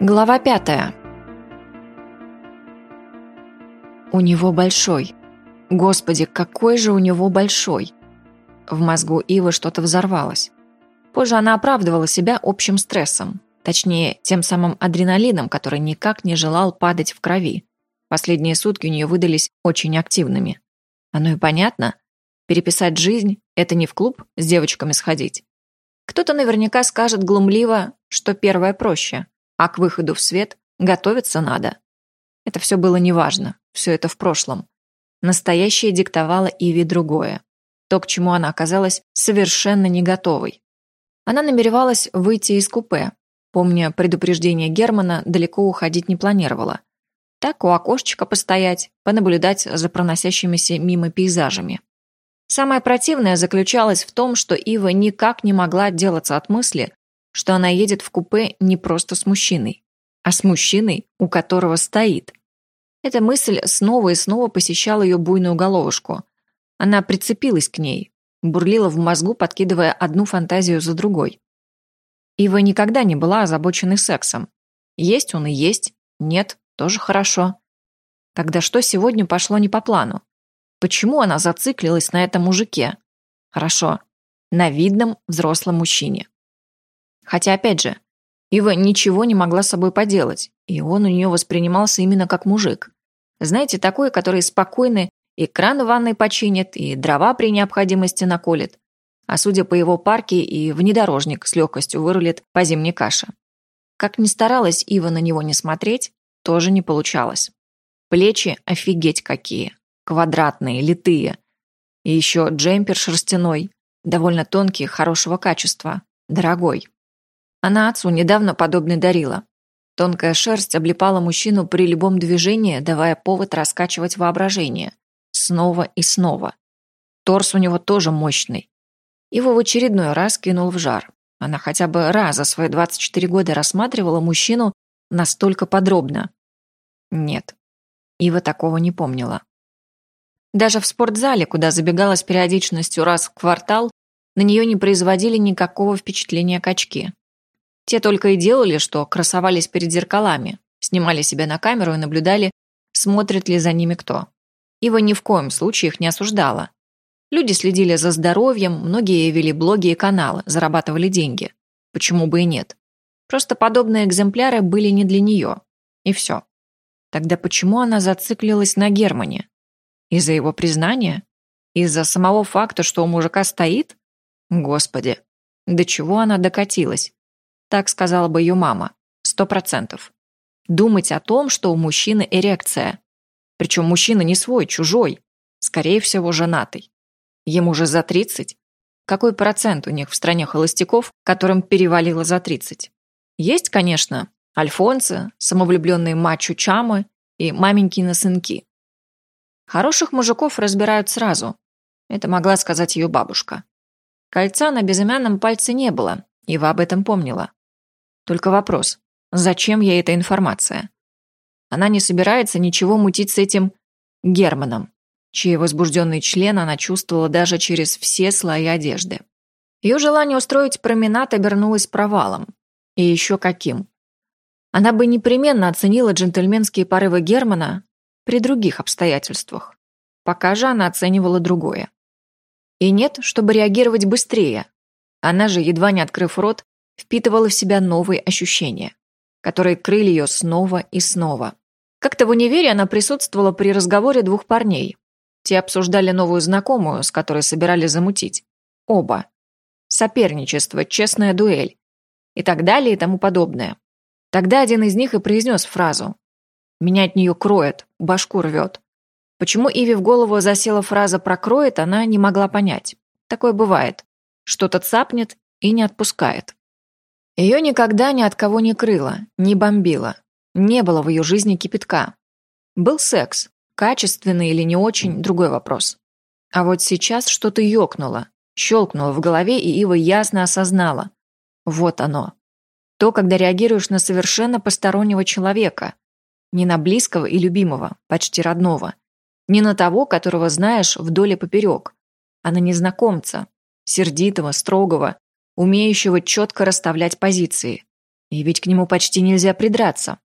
Глава пятая. У него большой. Господи, какой же у него большой. В мозгу Ивы что-то взорвалось. Позже она оправдывала себя общим стрессом. Точнее, тем самым адреналином, который никак не желал падать в крови. Последние сутки у нее выдались очень активными. Оно и понятно. Переписать жизнь – это не в клуб с девочками сходить. Кто-то наверняка скажет глумливо, что первое проще – а к выходу в свет готовиться надо. Это все было неважно, все это в прошлом. Настоящее диктовало Иви другое. То, к чему она оказалась совершенно не готовой. Она намеревалась выйти из купе. Помня предупреждение Германа, далеко уходить не планировала. Так у окошечка постоять, понаблюдать за проносящимися мимо пейзажами. Самое противное заключалось в том, что Ива никак не могла отделаться от мысли, что она едет в купе не просто с мужчиной, а с мужчиной, у которого стоит. Эта мысль снова и снова посещала ее буйную головушку. Она прицепилась к ней, бурлила в мозгу, подкидывая одну фантазию за другой. Ива никогда не была озабоченной сексом. Есть он и есть, нет, тоже хорошо. Тогда что сегодня пошло не по плану? Почему она зациклилась на этом мужике? Хорошо, на видном взрослом мужчине. Хотя, опять же, Ива ничего не могла с собой поделать, и он у нее воспринимался именно как мужик. Знаете, такой, который спокойно и кран в ванной починит, и дрова при необходимости наколет. А судя по его парке, и внедорожник с легкостью вырулит по зимней каше. Как ни старалась Ива на него не смотреть, тоже не получалось. Плечи офигеть какие. Квадратные, литые. И еще джемпер шерстяной, довольно тонкий, хорошего качества, дорогой. Она отцу недавно подобный дарила. Тонкая шерсть облепала мужчину при любом движении, давая повод раскачивать воображение. Снова и снова. Торс у него тоже мощный. Его в очередной раз кинул в жар. Она хотя бы раз за свои 24 года рассматривала мужчину настолько подробно. Нет, Ива такого не помнила. Даже в спортзале, куда забегала с периодичностью раз в квартал, на нее не производили никакого впечатления качки. Те только и делали, что красовались перед зеркалами, снимали себя на камеру и наблюдали, смотрит ли за ними кто. Ива ни в коем случае их не осуждала. Люди следили за здоровьем, многие вели блоги и каналы, зарабатывали деньги. Почему бы и нет? Просто подобные экземпляры были не для нее. И все. Тогда почему она зациклилась на Германе? Из-за его признания? Из-за самого факта, что у мужика стоит? Господи, до чего она докатилась? Так сказала бы ее мама. Сто процентов. Думать о том, что у мужчины эрекция. Причем мужчина не свой, чужой. Скорее всего, женатый. Ему же за 30. Какой процент у них в стране холостяков, которым перевалило за 30? Есть, конечно, альфонсы, самовлюбленные мачо-чамы и маменькины сынки. Хороших мужиков разбирают сразу. Это могла сказать ее бабушка. Кольца на безымянном пальце не было, Ива об этом помнила. Только вопрос, зачем ей эта информация? Она не собирается ничего мутить с этим Германом, чей возбужденный член она чувствовала даже через все слои одежды. Ее желание устроить променад обернулось провалом. И еще каким. Она бы непременно оценила джентльменские порывы Германа при других обстоятельствах. Пока же она оценивала другое. И нет, чтобы реагировать быстрее. Она же, едва не открыв рот, впитывала в себя новые ощущения, которые крыли ее снова и снова. Как-то в универе она присутствовала при разговоре двух парней. Те обсуждали новую знакомую, с которой собирались замутить. Оба. Соперничество, честная дуэль. И так далее и тому подобное. Тогда один из них и произнес фразу. «Меня от нее кроет, башку рвет». Почему Иви в голову засела фраза про «кроет», она не могла понять. Такое бывает. Что-то цапнет и не отпускает. Ее никогда ни от кого не крыло, не бомбило. Не было в ее жизни кипятка. Был секс. Качественный или не очень – другой вопрос. А вот сейчас что-то ёкнуло, щелкнуло в голове, и Ива ясно осознала. Вот оно. То, когда реагируешь на совершенно постороннего человека. Не на близкого и любимого, почти родного. Не на того, которого знаешь вдоль и поперек, а на незнакомца, сердитого, строгого, умеющего четко расставлять позиции. И ведь к нему почти нельзя придраться.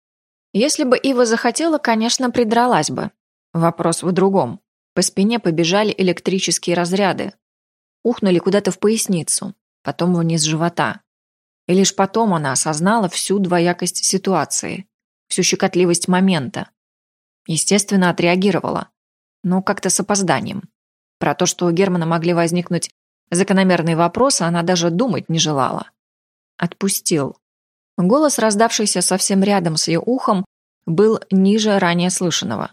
Если бы Ива захотела, конечно, придралась бы. Вопрос в другом. По спине побежали электрические разряды. Ухнули куда-то в поясницу, потом вниз живота. И лишь потом она осознала всю двоякость ситуации, всю щекотливость момента. Естественно, отреагировала, но как-то с опозданием. Про то, что у Германа могли возникнуть закономерные вопросы, она даже думать не желала. Отпустил. Голос, раздавшийся совсем рядом с ее ухом, был ниже ранее слышанного.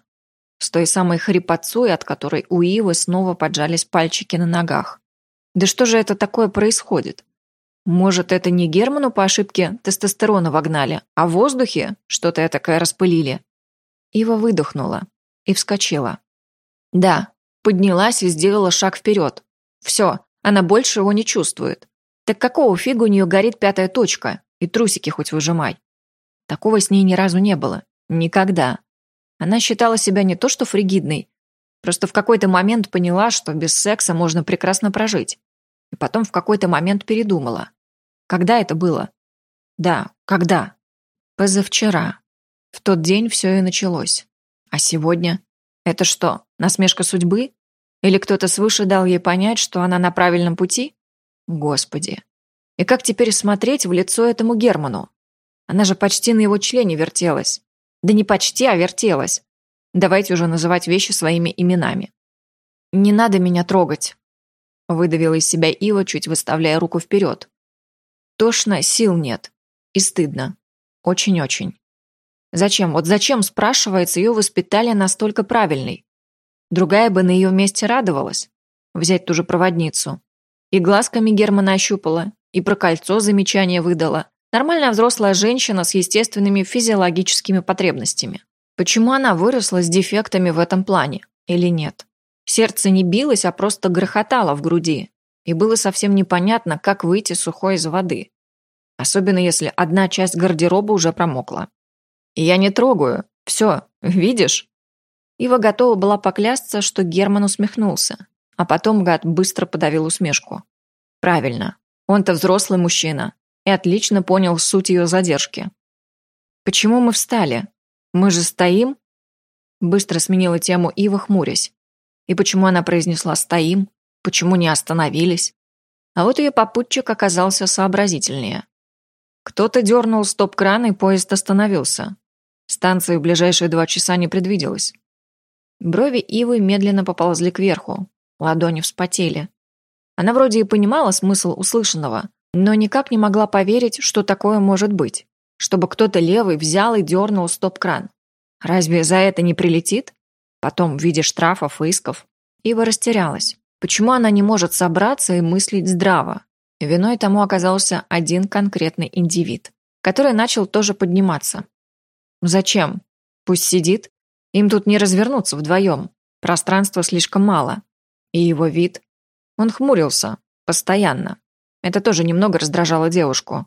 С той самой хрипотцой, от которой у Ивы снова поджались пальчики на ногах. Да что же это такое происходит? Может, это не Герману по ошибке тестостерона вогнали, а в воздухе что-то такое распылили? Ива выдохнула и вскочила. Да, поднялась и сделала шаг вперед. Все, она больше его не чувствует. Так какого фига у нее горит пятая точка? И трусики хоть выжимай. Такого с ней ни разу не было. Никогда. Она считала себя не то что фригидной, просто в какой-то момент поняла, что без секса можно прекрасно прожить. И потом в какой-то момент передумала. Когда это было? Да, когда? Позавчера. В тот день все и началось. А сегодня? Это что, насмешка судьбы? Или кто-то свыше дал ей понять, что она на правильном пути? Господи. И как теперь смотреть в лицо этому Герману? Она же почти на его члене вертелась. Да не почти, а вертелась. Давайте уже называть вещи своими именами. «Не надо меня трогать», — выдавила из себя Ива, чуть выставляя руку вперед. «Тошно, сил нет. И стыдно. Очень-очень. Зачем, вот зачем, спрашивается, ее воспитали настолько правильной? Другая бы на ее месте радовалась. Взять ту же проводницу. И глазками Германа ощупала, и про кольцо замечание выдала. Нормальная взрослая женщина с естественными физиологическими потребностями. Почему она выросла с дефектами в этом плане? Или нет? Сердце не билось, а просто грохотало в груди. И было совсем непонятно, как выйти сухой из воды. Особенно если одна часть гардероба уже промокла. И я не трогаю. Все, видишь? Ива готова была поклясться, что Герман усмехнулся. А потом гад быстро подавил усмешку. Правильно. Он-то взрослый мужчина и отлично понял суть ее задержки. «Почему мы встали? Мы же стоим?» Быстро сменила тему Ива, хмурясь. И почему она произнесла «стоим»? Почему не остановились? А вот ее попутчик оказался сообразительнее. Кто-то дернул стоп-кран, и поезд остановился. Станции в ближайшие два часа не предвиделось. Брови Ивы медленно поползли кверху, ладони вспотели. Она вроде и понимала смысл услышанного, но никак не могла поверить, что такое может быть. Чтобы кто-то левый взял и дернул стоп-кран. Разве за это не прилетит? Потом, в виде штрафов исков. Ива растерялась. Почему она не может собраться и мыслить здраво? Виной тому оказался один конкретный индивид, который начал тоже подниматься. Зачем? Пусть сидит. Им тут не развернуться вдвоем. Пространства слишком мало. И его вид. Он хмурился. Постоянно. Это тоже немного раздражало девушку.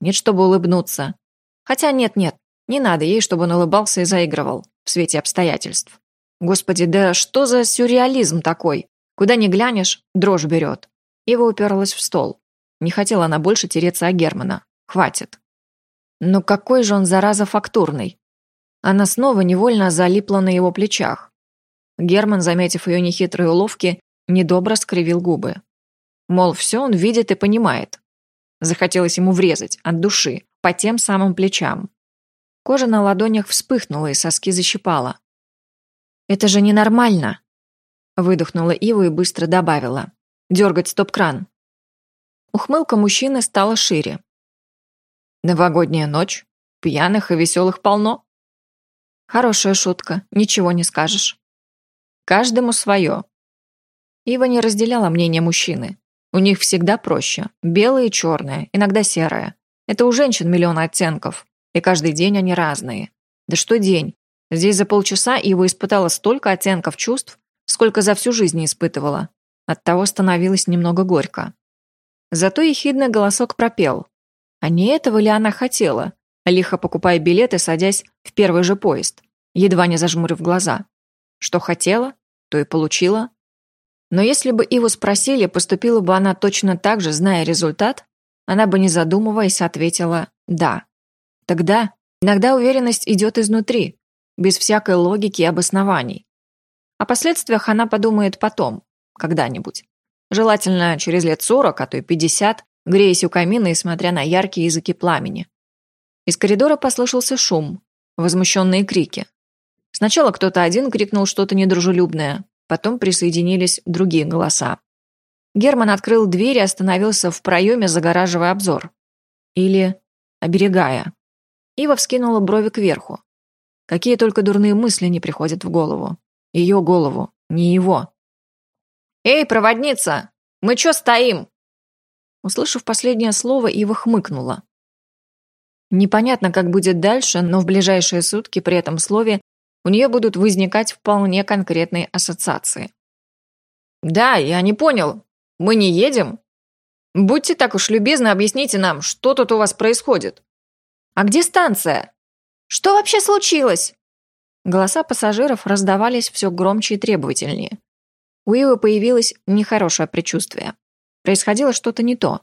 Нет, чтобы улыбнуться. Хотя нет-нет, не надо ей, чтобы он улыбался и заигрывал в свете обстоятельств. Господи, да что за сюрреализм такой? Куда ни глянешь, дрожь берет. Ива уперлась в стол. Не хотела она больше тереться о Германа. Хватит. Но какой же он, зараза, фактурный. Она снова невольно залипла на его плечах. Герман, заметив ее нехитрые уловки, недобро скривил губы. Мол, все он видит и понимает. Захотелось ему врезать от души, по тем самым плечам. Кожа на ладонях вспыхнула и соски защипала. «Это же ненормально!» Выдохнула Ива и быстро добавила. «Дергать стоп-кран!» Ухмылка мужчины стала шире. «Новогодняя ночь. Пьяных и веселых полно». «Хорошая шутка, ничего не скажешь». «Каждому свое». Ива не разделяла мнение мужчины. У них всегда проще. Белое и черное, иногда серое. Это у женщин миллион оттенков. И каждый день они разные. Да что день. Здесь за полчаса Ива испытала столько оттенков чувств, сколько за всю жизнь не испытывала. Оттого становилось немного горько. Зато ехидный голосок пропел. А не этого ли она хотела, лихо покупая билеты, садясь в первый же поезд, едва не зажмурив глаза? Что хотела, то и получила. Но если бы Иву спросили, поступила бы она точно так же, зная результат, она бы, не задумываясь, ответила «да». Тогда иногда уверенность идет изнутри, без всякой логики и обоснований. О последствиях она подумает потом, когда-нибудь. Желательно через лет сорок, а то и пятьдесят, греясь у камина и смотря на яркие языки пламени. Из коридора послышался шум, возмущенные крики. Сначала кто-то один крикнул что-то недружелюбное, потом присоединились другие голоса. Герман открыл дверь и остановился в проеме, загораживая обзор. Или оберегая. Ива вскинула брови кверху. Какие только дурные мысли не приходят в голову. Ее голову, не его. «Эй, проводница! Мы чё стоим?» Услышав последнее слово, Ива хмыкнула. Непонятно, как будет дальше, но в ближайшие сутки при этом слове у нее будут возникать вполне конкретные ассоциации. «Да, я не понял. Мы не едем? Будьте так уж любезны, объясните нам, что тут у вас происходит. А где станция? Что вообще случилось?» Голоса пассажиров раздавались все громче и требовательнее. У Ивы появилось нехорошее предчувствие. Происходило что-то не то.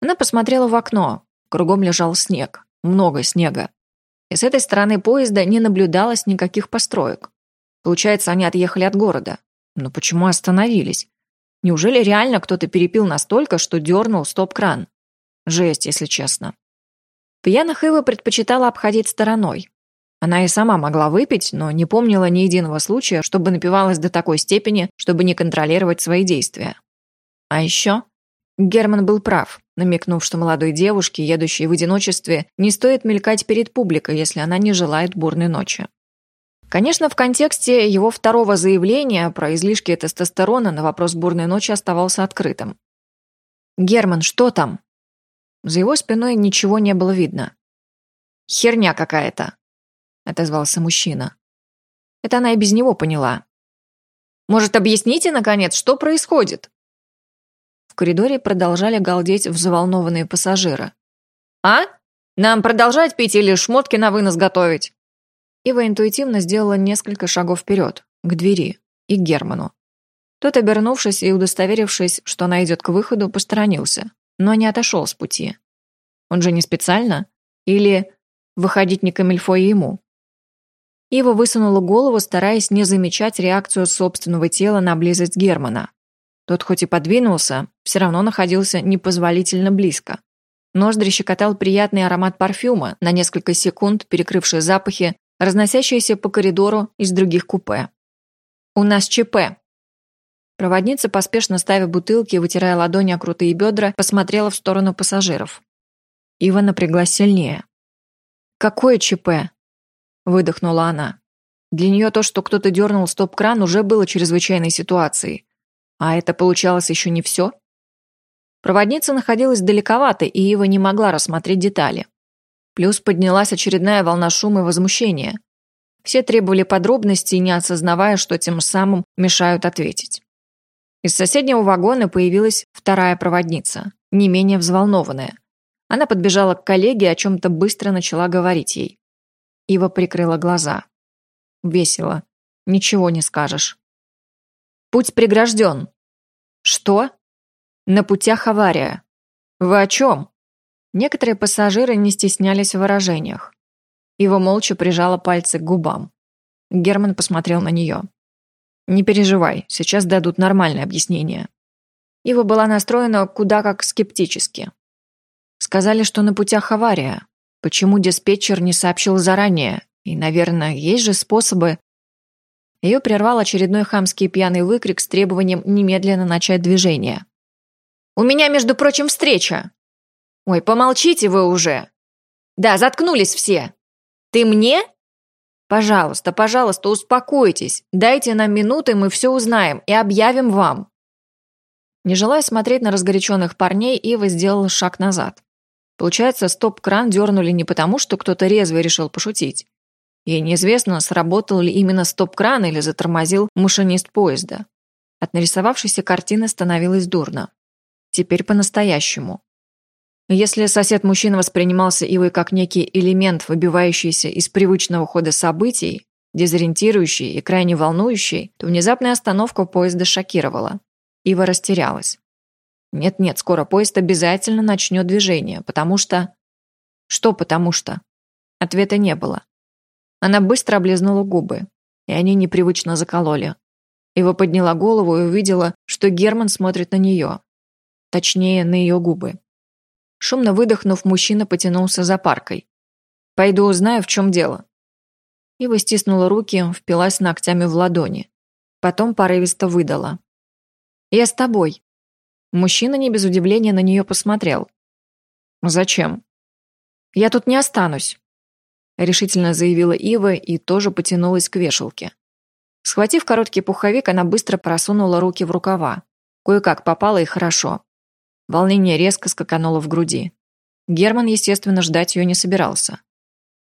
Она посмотрела в окно. Кругом лежал снег. Много снега. И с этой стороны поезда не наблюдалось никаких построек. Получается, они отъехали от города. Но почему остановились? Неужели реально кто-то перепил настолько, что дернул стоп-кран? Жесть, если честно. Пьяных Ива предпочитала обходить стороной. Она и сама могла выпить, но не помнила ни единого случая, чтобы напивалась до такой степени, чтобы не контролировать свои действия. А еще Герман был прав, намекнув, что молодой девушке, едущей в одиночестве, не стоит мелькать перед публикой, если она не желает бурной ночи. Конечно, в контексте его второго заявления про излишки тестостерона на вопрос бурной ночи оставался открытым. «Герман, что там?» За его спиной ничего не было видно. «Херня какая-то», — отозвался мужчина. Это она и без него поняла. «Может, объясните, наконец, что происходит?» В коридоре продолжали галдеть взволнованные пассажиры. «А? Нам продолжать пить или шмотки на вынос готовить?» Ива интуитивно сделала несколько шагов вперед, к двери и к Герману. Тот, обернувшись и удостоверившись, что она идет к выходу, посторонился, но не отошел с пути. Он же не специально? Или выходить не камильфо ему? Ива высунула голову, стараясь не замечать реакцию собственного тела на близость Германа. Тот хоть и подвинулся, все равно находился непозволительно близко. Ноздри щекотал приятный аромат парфюма, на несколько секунд перекрывший запахи, разносящиеся по коридору из других купе. «У нас ЧП!» Проводница, поспешно ставя бутылки и вытирая ладони о крутые бедра, посмотрела в сторону пассажиров. Ива напряглась сильнее. «Какое ЧП?» – выдохнула она. Для нее то, что кто-то дернул стоп-кран, уже было чрезвычайной ситуацией. А это получалось еще не все? Проводница находилась далековато, и Ива не могла рассмотреть детали. Плюс поднялась очередная волна шума и возмущения. Все требовали подробностей, не осознавая, что тем самым мешают ответить. Из соседнего вагона появилась вторая проводница, не менее взволнованная. Она подбежала к коллеге и о чем-то быстро начала говорить ей. Ива прикрыла глаза. Весело. Ничего не скажешь. Путь прегражден. Что? На путях авария. Вы о чем? Некоторые пассажиры не стеснялись в выражениях. Ива молча прижала пальцы к губам. Герман посмотрел на нее. «Не переживай, сейчас дадут нормальное объяснение». Ива была настроена куда как скептически. Сказали, что на путях авария. Почему диспетчер не сообщил заранее? И, наверное, есть же способы... Ее прервал очередной хамский пьяный выкрик с требованием немедленно начать движение. «У меня, между прочим, встреча!» «Ой, помолчите вы уже!» «Да, заткнулись все!» «Ты мне?» «Пожалуйста, пожалуйста, успокойтесь. Дайте нам минуты, мы все узнаем и объявим вам». Не желая смотреть на разгоряченных парней, Ива сделала шаг назад. Получается, стоп-кран дернули не потому, что кто-то резвый решил пошутить. Ей неизвестно, сработал ли именно стоп-кран или затормозил машинист поезда. От нарисовавшейся картины становилось дурно. Теперь по-настоящему. Если сосед-мужчина воспринимался Ивой как некий элемент, выбивающийся из привычного хода событий, дезориентирующий и крайне волнующий, то внезапная остановка поезда шокировала. Ива растерялась. Нет-нет, скоро поезд обязательно начнет движение, потому что... Что потому что? Ответа не было. Она быстро облизнула губы, и они непривычно закололи. Ива подняла голову и увидела, что Герман смотрит на нее. Точнее, на ее губы. Шумно выдохнув, мужчина потянулся за паркой. «Пойду узнаю, в чем дело». Ива стиснула руки, впилась ногтями в ладони. Потом порывисто выдала. «Я с тобой». Мужчина не без удивления на нее посмотрел. «Зачем?» «Я тут не останусь», — решительно заявила Ива и тоже потянулась к вешалке. Схватив короткий пуховик, она быстро просунула руки в рукава. Кое-как попала и хорошо. Волнение резко скакануло в груди. Герман, естественно, ждать ее не собирался.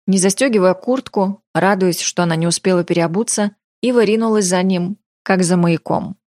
Не застегивая куртку, радуясь, что она не успела переобуться, Ива ринулась за ним, как за маяком.